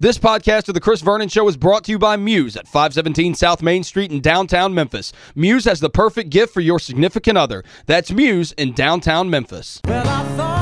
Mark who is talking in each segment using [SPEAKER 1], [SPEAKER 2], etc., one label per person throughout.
[SPEAKER 1] This podcast of The Chris Vernon Show is brought to you by Muse at 517 South Main Street in downtown Memphis. Muse has the perfect gift for your significant other. That's Muse in downtown Memphis.
[SPEAKER 2] Well,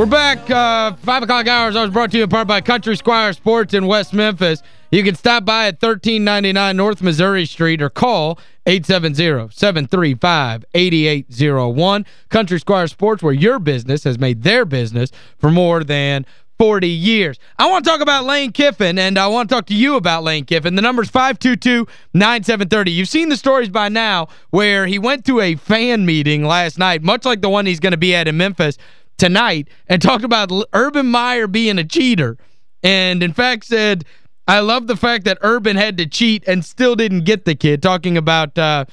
[SPEAKER 3] We're back. Uh, 5 o'clock hours I was brought to you in part by Country Squire Sports in West Memphis. You can stop by at 1399 North Missouri Street or call 870-735-8801. Country Squire Sports, where your business has made their business for more than 40 years. I want to talk about Lane Kiffin, and I want to talk to you about Lane Kiffin. The number's 522-9730. You've seen the stories by now where he went to a fan meeting last night, much like the one he's going to be at in Memphis, tonight and talked about Urban Meyer being a cheater. And in fact said, I love the fact that Urban had to cheat and still didn't get the kid, talking about uh,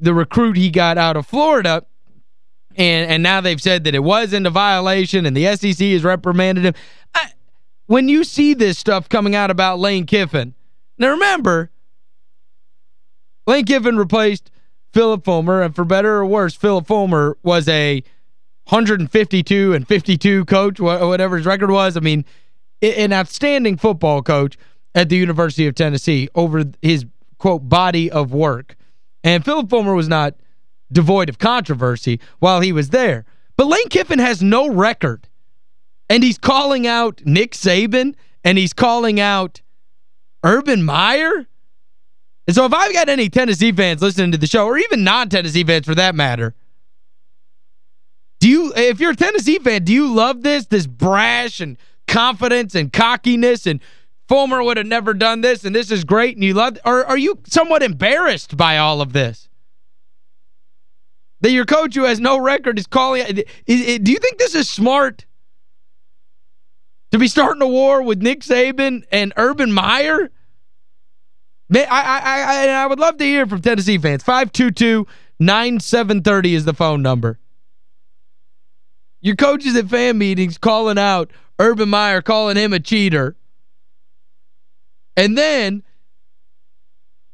[SPEAKER 3] the recruit he got out of Florida. And and now they've said that it was in a violation and the SEC has reprimanded him. I, when you see this stuff coming out about Lane Kiffin, now remember, Lane Kiffin replaced Phillip Fulmer, and for better or worse, Phillip Fulmer was a 152 and 52 coach, whatever his record was. I mean, an outstanding football coach at the University of Tennessee over his, quote, body of work. And Phillip Fulmer was not devoid of controversy while he was there. But Lane Kiffin has no record. And he's calling out Nick Saban and he's calling out Urban Meyer. And so if I've got any Tennessee fans listening to the show, or even non-Tennessee fans for that matter, do you, if you're a Tennessee fan, do you love this? This brash and confidence and cockiness and Fulmer would have never done this and this is great and you love or are you somewhat embarrassed by all of this? That your coach who has no record is calling is, do you think this is smart? To be starting a war with Nick Saban and Urban Meyer? I, I, I, I would love to hear from Tennessee fans. 522-9730 is the phone number. Your coaches at fan meetings calling out Urban Meyer, calling him a cheater. And then,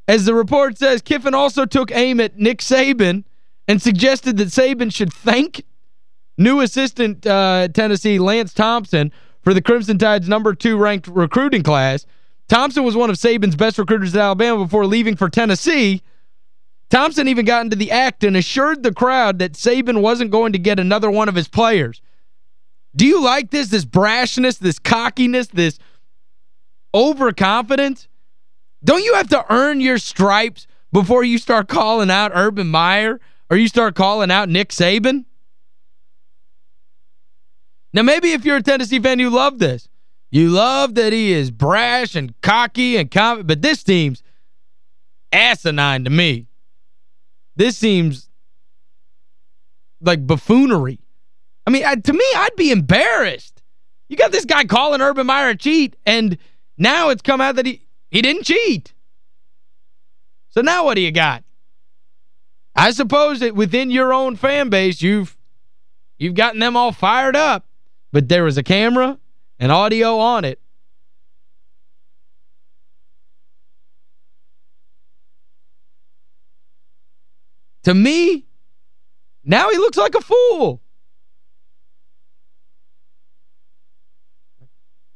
[SPEAKER 3] as the report says, Kiffin also took aim at Nick Saban and suggested that Saban should thank new assistant uh, Tennessee Lance Thompson for the Crimson Tide's number two ranked recruiting class. Thompson was one of Saban's best recruiters at Alabama before leaving for Tennessee. Thompson even got into the act and assured the crowd that Saban wasn't going to get another one of his players. Do you like this, this brashness, this cockiness, this overconfidence? Don't you have to earn your stripes before you start calling out Urban Meyer or you start calling out Nick Saban? Now, maybe if you're a Tennessee fan, you love this. You love that he is brash and cocky and confident, but this team's asinine to me. This seems like buffoonery. I mean, to me, I'd be embarrassed. You got this guy calling Urban Meyer a cheat, and now it's come out that he, he didn't cheat. So now what do you got? I suppose that within your own fan base, you've you've gotten them all fired up. But there was a camera and audio on it. To me, now he looks like a fool.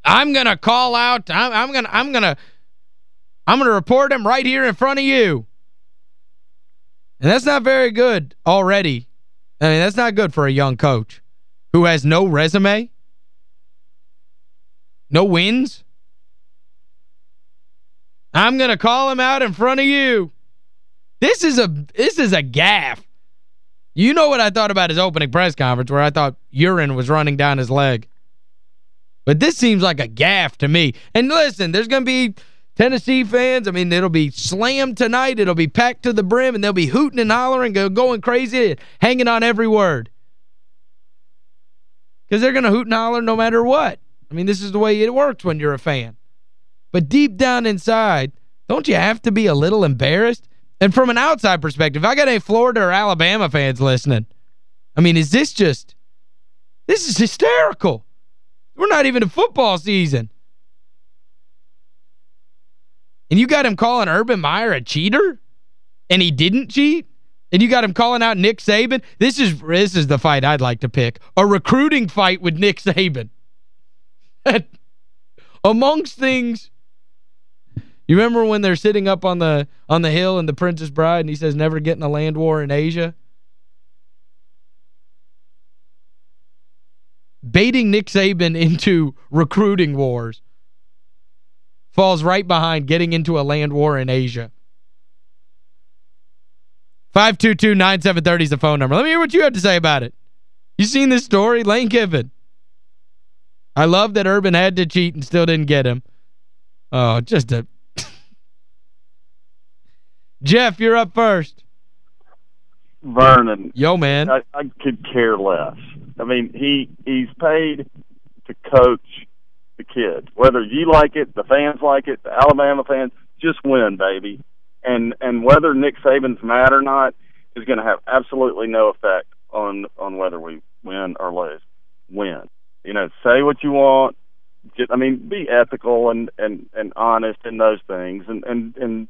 [SPEAKER 3] I'm going to call out I'm, I'm going to I'm going to I'm going to report him right here in front of you. And that's not very good already. I mean, that's not good for a young coach who has no resume, no wins. I'm going to call him out in front of you. This is a this is a gaff. You know what I thought about his opening press conference where I thought urine was running down his leg. But this seems like a gaff to me. And listen, there's going to be Tennessee fans. I mean, it'll be slammed tonight. It'll be packed to the brim, and they'll be hooting and hollering, going crazy, hanging on every word. Because they're going to hoot and holler no matter what. I mean, this is the way it works when you're a fan. But deep down inside, don't you have to be a little embarrassed? And from an outside perspective, I got any Florida or Alabama fans listening. I mean, is this just... This is hysterical. We're not even in football season. And you got him calling Urban Meyer a cheater? And he didn't cheat? And you got him calling out Nick Saban? This is this is the fight I'd like to pick. A recruiting fight with Nick Saban. Amongst things you remember when they're sitting up on the on the hill in The Princess Bride and he says never getting a land war in Asia? Baiting Nick Saban into recruiting wars falls right behind getting into a land war in Asia. 522-9730 is the phone number. Let me hear what you have to say about it. You seen this story? Lane Kiffin. I love that Urban had to cheat and still didn't get him. Oh, just a Jeff, you're up first.
[SPEAKER 4] Vernon.
[SPEAKER 3] Yo, man.
[SPEAKER 4] I, I could care less. I mean, he he's paid to coach the kids. Whether you like it, the fans like it, the Alabama fans, just win, baby. And and whether Nick Saban's mad or not is going to have absolutely no effect on on whether we win or lose. Win. You know, say what you want. Just, I mean, be ethical and and and honest in those things, and and and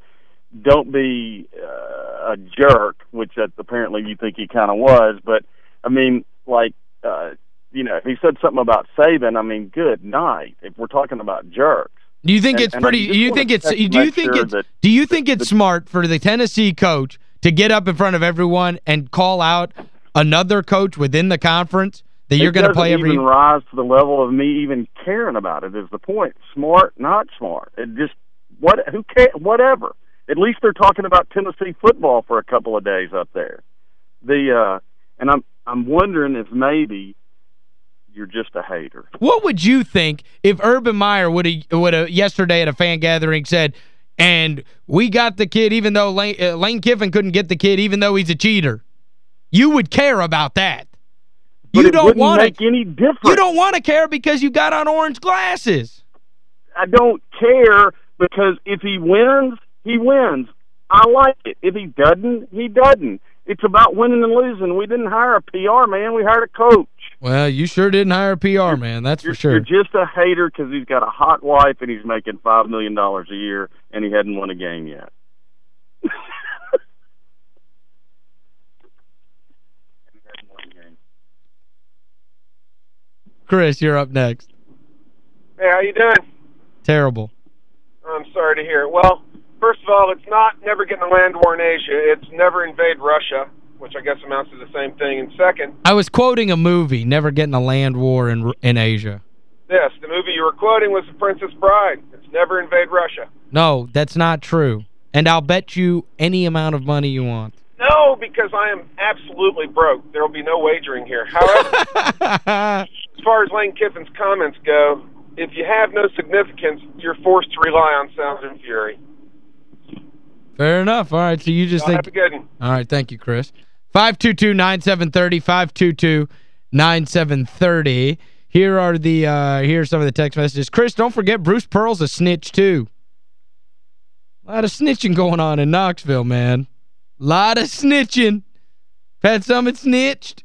[SPEAKER 4] don't be uh, a jerk, which apparently you think he kind of was. But I mean, like, uh, you know, if he said something about Saban, I mean, good night. If we're talking about jerks.
[SPEAKER 3] Do you think
[SPEAKER 4] And-
[SPEAKER 3] it's pretty do you think it's do you think
[SPEAKER 4] sure
[SPEAKER 3] it's
[SPEAKER 4] that-
[SPEAKER 3] do you think it's smart for the Tennessee coach to get up in front of everyone and call out another coach within the conference that you're going to play every
[SPEAKER 4] even rise to the level of me even caring about it. Is the point? Smart, not smart. It just what? Who care? Whatever. At least they're talking about Tennessee football for a couple of days up there. The uh and I'm I'm wondering if maybe you're just a hater.
[SPEAKER 3] What would you think if Urban Meyer would have would have yesterday at a fan gathering said and we got the kid even though Lane, uh, Lane Kiffin couldn't get the kid even though he's a cheater. You would care about that.
[SPEAKER 4] But
[SPEAKER 3] you
[SPEAKER 4] it
[SPEAKER 3] don't want
[SPEAKER 4] make any difference.
[SPEAKER 3] You don't want to care because you got on orange glasses.
[SPEAKER 4] I don't care because if he wins, he wins. I like it. If he doesn't, he doesn't. It's about winning and losing. We didn't hire a PR man. We hired a coach.
[SPEAKER 3] Well, you sure didn't hire a PR man, that's
[SPEAKER 4] You're,
[SPEAKER 3] for sure.
[SPEAKER 4] you're just a hater because he's got a hot wife and he's making $5 million a year and he hadn't won a game yet.
[SPEAKER 3] Chris, you're up next.
[SPEAKER 5] Hey, how you doing?
[SPEAKER 3] Terrible.
[SPEAKER 5] I'm sorry to hear it. Well, first of all, it's not never getting a land war in Asia. It's never invade Russia, which I guess amounts to the same thing. And second,
[SPEAKER 3] I was quoting a movie, Never Getting a Land War in in Asia.
[SPEAKER 5] yes, the movie you were quoting was The Princess Bride. It's never invade Russia.
[SPEAKER 3] No, that's not true. And I'll bet you any amount of money you want.
[SPEAKER 5] No, because I am absolutely broke. There will be no wagering here. However, as far as Lane Kiffin's comments go, if you have no significance, you're forced to rely on sound and fury.
[SPEAKER 3] Fair enough. All right, so you just
[SPEAKER 5] Y'all
[SPEAKER 3] think...
[SPEAKER 5] have a good one.
[SPEAKER 3] All right, thank you, Chris. 522-9730, 522-9730. Here are the uh here are some of the text messages. Chris, don't forget Bruce Pearl's a snitch too. A lot of snitching going on in Knoxville, man. A lot of snitching. Pat Summitt snitched.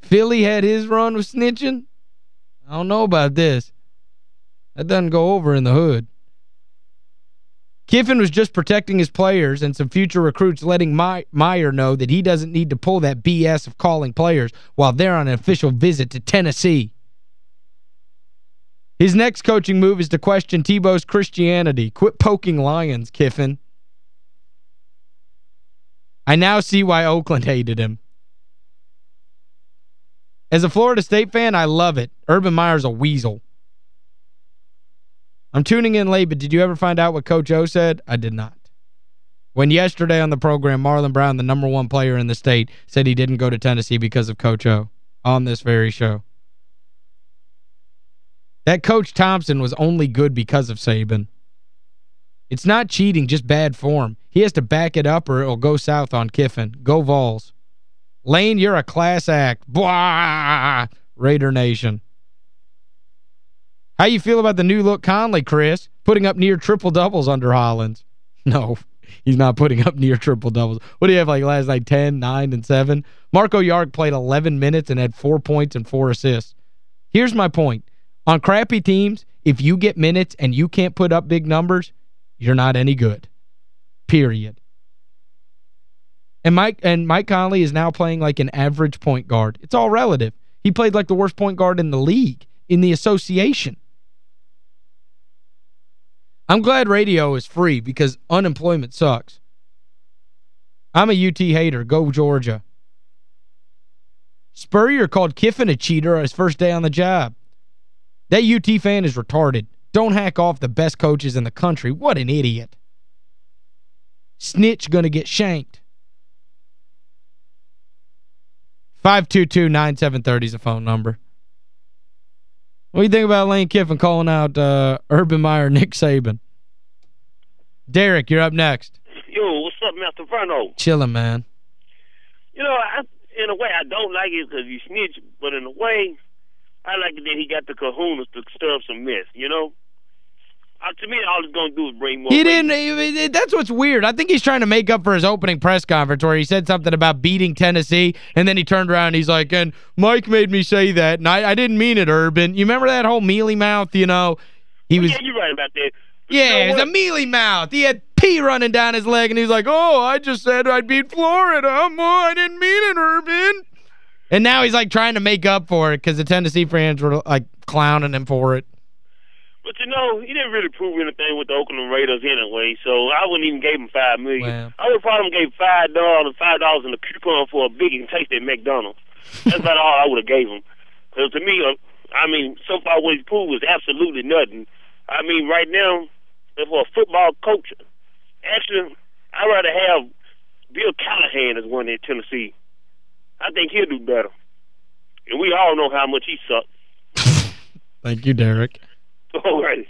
[SPEAKER 3] Philly had his run with snitching. I don't know about this. That doesn't go over in the hood. Kiffin was just protecting his players and some future recruits letting My Meyer know that he doesn't need to pull that BS of calling players while they're on an official visit to Tennessee. His next coaching move is to question Tebow's Christianity. Quit poking lions, Kiffin. I now see why Oakland hated him. As a Florida State fan, I love it. Urban Meyer's a weasel. I'm tuning in late, but did you ever find out what Coach O said? I did not. When yesterday on the program, Marlon Brown, the number one player in the state, said he didn't go to Tennessee because of Coach O on this very show. That Coach Thompson was only good because of Saban. It's not cheating, just bad form. He has to back it up or it'll go south on Kiffin. Go Vols. Lane, you're a class act. Blah! Raider Nation. How you feel about the new look Conley, Chris? Putting up near triple-doubles under Hollins. No, he's not putting up near triple-doubles. What do you have, like last night, 10, 9, and 7? Marco Jaric played 11 minutes and had 4 points and 4 assists. Here's my point. On crappy teams, if you get minutes and you can't put up big numbers, you're not any good. Period. And Mike and Mike Conley is now playing like an average point guard. It's all relative. He played like the worst point guard in the league, in the association. I'm glad radio is free because unemployment sucks. I'm a UT hater. Go Georgia. Spurrier called Kiffin a cheater on his first day on the job. That UT fan is retarded. Don't hack off the best coaches in the country. What an idiot. Snitch gonna get shanked. 522-9730 is a phone number. What do you think about Lane Kiffin calling out uh, Urban Meyer, Nick Saban? Derek, you're up next.
[SPEAKER 6] Yo, what's up, Mr. Verno?
[SPEAKER 3] Chilling, man.
[SPEAKER 6] You know, I, in a way, I don't like it because he snitched, but in a way, I like it that he got the kahunas to stir up some mess, you know? Uh, to me, all he's going to do is bring more...
[SPEAKER 3] He didn't he- that's what's weird. I think he's trying to make up for his opening press conference where he said something about beating Tennessee and then he turned around and he's like, "And Mike made me say that and I I didn't mean it, Urban." You remember that whole mealy mouth, you know? He was
[SPEAKER 6] Yeah, you're right about that. But you
[SPEAKER 3] Yeah,
[SPEAKER 6] know
[SPEAKER 3] it was a mealy mouth. He had pee running down his leg and he was like, "Oh, I just said I'd beat Florida. Oh, I didn't mean it, Urban." And now he's like trying to make up for it cuz the Tennessee fans were like clowning him for it.
[SPEAKER 6] But you know, he didn't really prove anything with the Oakland Raiders anyway, so I wouldn't even give him five million.
[SPEAKER 3] Well.
[SPEAKER 6] I would probably gave five dollars, five dollars in a coupon for a big and tasty McDonald's. That's about all I would have gave him. Because to me, uh, I mean, so far what he's proved is absolutely nothing. I mean, right now, for a football coach, actually, I'd rather have Bill Callahan as one in Tennessee. I think he'll do better. And we all know how much he sucked.
[SPEAKER 3] Thank you, Derek.
[SPEAKER 6] All right.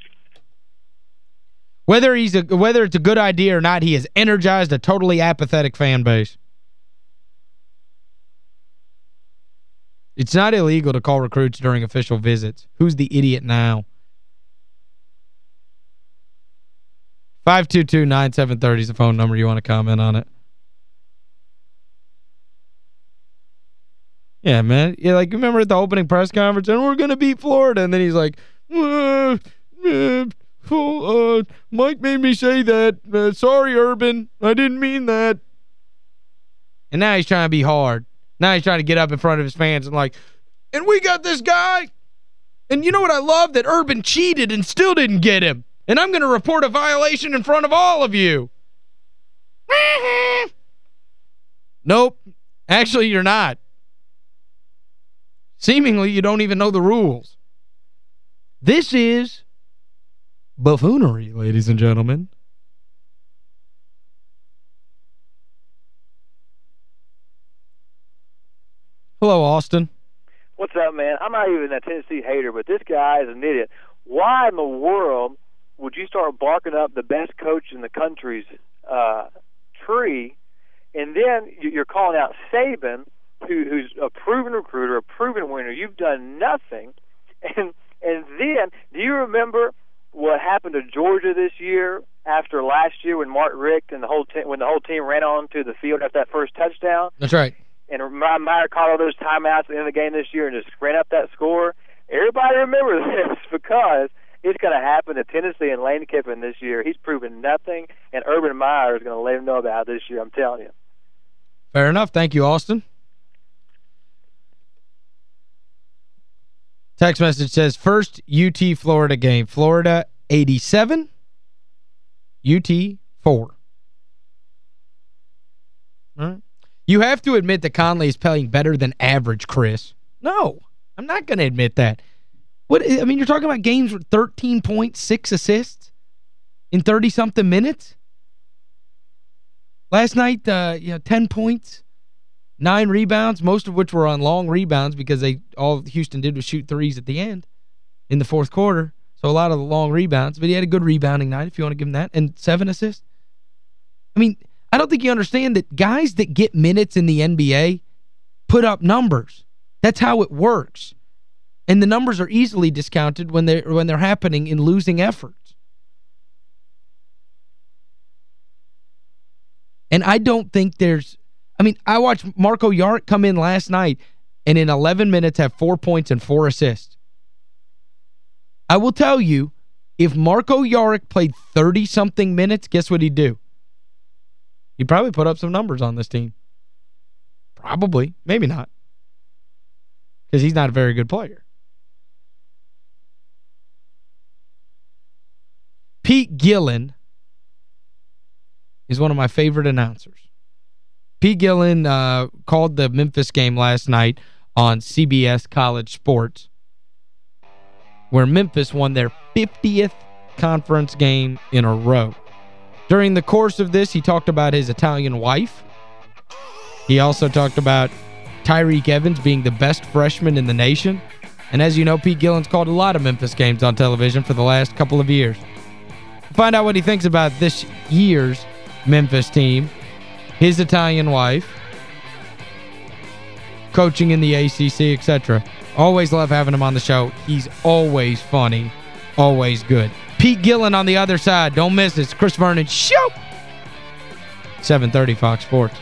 [SPEAKER 3] Whether he's a whether it's a good idea or not, he has energized a totally apathetic fan base. It's not illegal to call recruits during official visits. Who's the idiot now? 522-9730 is the phone number. You want to comment on it? Yeah, man. Yeah, like, remember at the opening press conference, and we're going to beat Florida, and then he's like, uh, Mike made me say that. Uh, sorry, Urban. I didn't mean that. And now he's trying to be hard. Now he's trying to get up in front of his fans and like, and we got this guy. And you know what I love? That Urban cheated and still didn't get him. And I'm going to report a violation in front of all of you. nope. Actually, you're not. Seemingly, you don't even know the rules. This is buffoonery, ladies and gentlemen. Hello, Austin.
[SPEAKER 7] What's up, man? I'm not even a Tennessee hater, but this guy is an idiot. Why in the world would you start barking up the best coach in the country's uh, tree, and then you- you're calling out Saban, who, who's a proven recruiter, a proven winner? You've done nothing, and and then do you remember what happened to Georgia this year after last year when Mark Richt and the whole team when the whole team ran onto the field after that first touchdown?
[SPEAKER 3] That's right.
[SPEAKER 7] and Meyer called all those timeouts at the end of the game this year and just ran up that score. Everybody remembers this because it's going to happen to Tennessee and Lane Kiffin this year. He's proven nothing, and Urban Meyer is going to let him know about it this year. I'm telling you.
[SPEAKER 3] Fair enough. Thank you, Austin. Text message says, first UT Florida game. Florida 87, UT 4. All right. You have to admit that Conley is playing better than average, Chris. No, I'm not going to admit that. What I mean, you're talking about games with 13 points, 6 assists in 30-something minutes? Last night, uh, you know, 10 points, nine rebounds, most of which were on long rebounds because they all Houston did was shoot threes at the end in the fourth quarter. So a lot of the long rebounds. But he had a good rebounding night, if you want to give him that. And seven assists. I mean, I don't think you understand that guys that get minutes in the NBA put up numbers. That's how it works. And the numbers are easily discounted when they're when they're happening in losing efforts. And I don't think there's I mean, I watched Marco Jaric come in last night and in 11 minutes have four points and four assists. I will tell you, If Marco Jaric played 30-something minutes, guess what he'd do? He'd probably put up some numbers on this team. Probably. Maybe not. Because he's not a very good player. Pete Gillen is one of my favorite announcers. Pete Gillen uh, called the Memphis game last night on CBS College Sports where Memphis won their 50th conference game in a row. During the course of this, he talked about his Italian wife. He also talked about Tyreke Evans being the best freshman in the nation. And as you know, Pete Gillen's called a lot of Memphis games on television for the last couple of years. Find out what he thinks about this year's Memphis team, his Italian wife, coaching in the ACC, etc. Always love having him on the show. He's always funny, always good. Pete Gillen on the other side. Don't miss it. It's Chris Vernon Show. 730 Fox Sports.